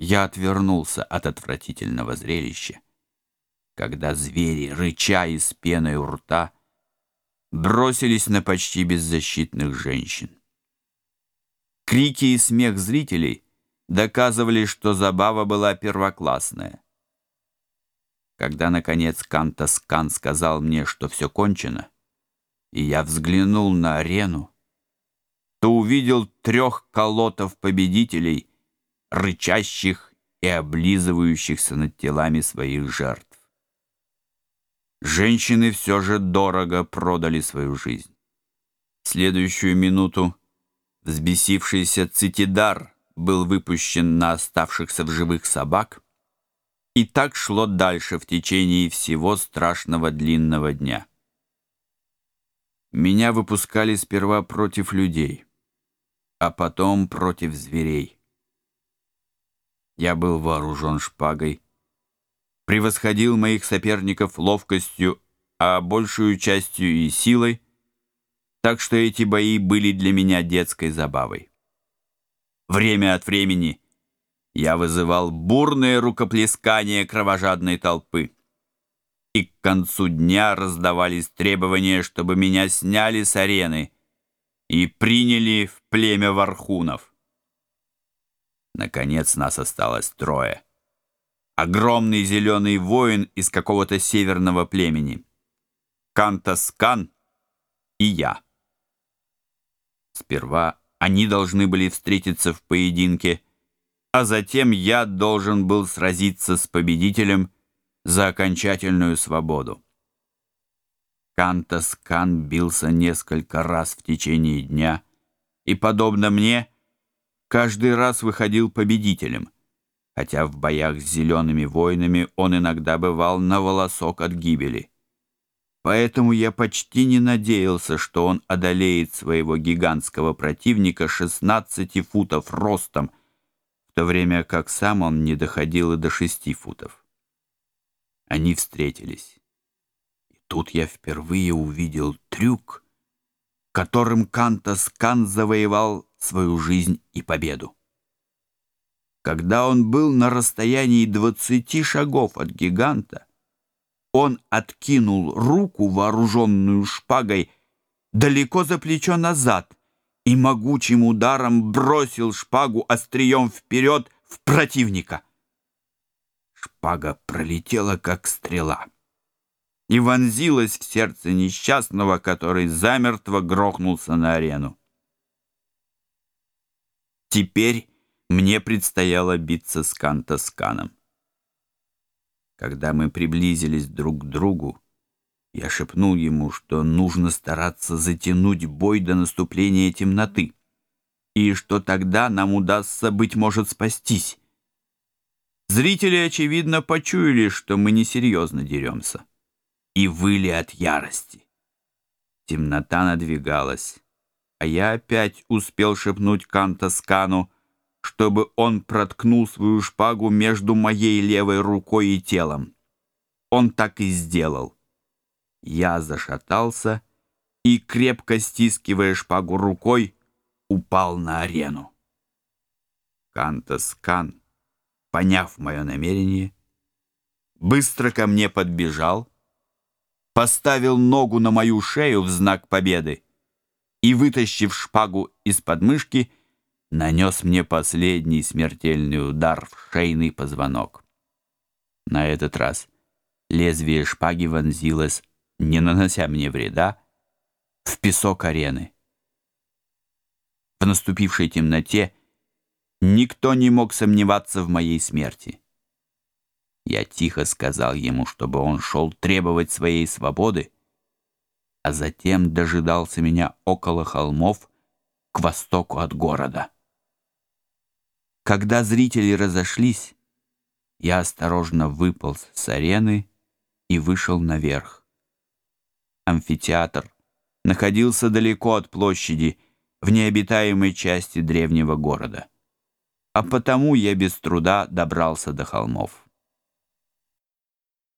Я отвернулся от отвратительного зрелища, когда звери, рыча и с пеной у рта, бросились на почти беззащитных женщин. Крики и смех зрителей доказывали, что забава была первоклассная. Когда, наконец, Кантаскан сказал мне, что все кончено, и я взглянул на арену, то увидел трех колотов победителей, рычащих и облизывающихся над телами своих жертв. Женщины все же дорого продали свою жизнь. В следующую минуту взбесившийся цитидар был выпущен на оставшихся в живых собак, и так шло дальше в течение всего страшного длинного дня. Меня выпускали сперва против людей, а потом против зверей. Я был вооружен шпагой, превосходил моих соперников ловкостью, а большую частью и силой, так что эти бои были для меня детской забавой. Время от времени я вызывал бурное рукоплескание кровожадной толпы и к концу дня раздавались требования, чтобы меня сняли с арены и приняли в племя вархунов. Наконец нас осталось трое. Огромный зеленый воин из какого-то северного племени. Кантаскан и я. Сперва они должны были встретиться в поединке, а затем я должен был сразиться с победителем за окончательную свободу. Кантаскан бился несколько раз в течение дня, и, подобно мне, каждый раз выходил победителем, хотя в боях с зелеными воинами он иногда бывал на волосок от гибели. Поэтому я почти не надеялся, что он одолеет своего гигантского противника 16 футов ростом, в то время как сам он не доходил и до 6 футов. Они встретились. И тут я впервые увидел трюк, которым Кантас Кан завоевал свою жизнь и победу. Когда он был на расстоянии двадцати шагов от гиганта, он откинул руку, вооруженную шпагой, далеко за плечо назад и могучим ударом бросил шпагу острием вперед в противника. Шпага пролетела, как стрела, и вонзилась в сердце несчастного, который замертво грохнулся на арену. Теперь мне предстояло биться с Кантосканом. Когда мы приблизились друг к другу, я шепнул ему, что нужно стараться затянуть бой до наступления темноты, и что тогда нам удастся, быть может, спастись. Зрители, очевидно, почуяли, что мы несерьезно деремся, и выли от ярости. Темнота надвигалась а я опять успел шепнуть Кантаскану, чтобы он проткнул свою шпагу между моей левой рукой и телом. Он так и сделал. Я зашатался и, крепко стискивая шпагу рукой, упал на арену. Кантаскан, поняв мое намерение, быстро ко мне подбежал, поставил ногу на мою шею в знак победы и, вытащив шпагу из подмышки, нанес мне последний смертельный удар в шейный позвонок. На этот раз лезвие шпаги вонзилось, не нанося мне вреда, в песок арены. В наступившей темноте Никто не мог сомневаться в моей смерти. Я тихо сказал ему, чтобы он шел требовать своей свободы, а затем дожидался меня около холмов к востоку от города. Когда зрители разошлись, я осторожно выполз с арены и вышел наверх. Амфитеатр находился далеко от площади, в необитаемой части древнего города. А потому я без труда добрался до холмов.